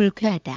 불쾌하다.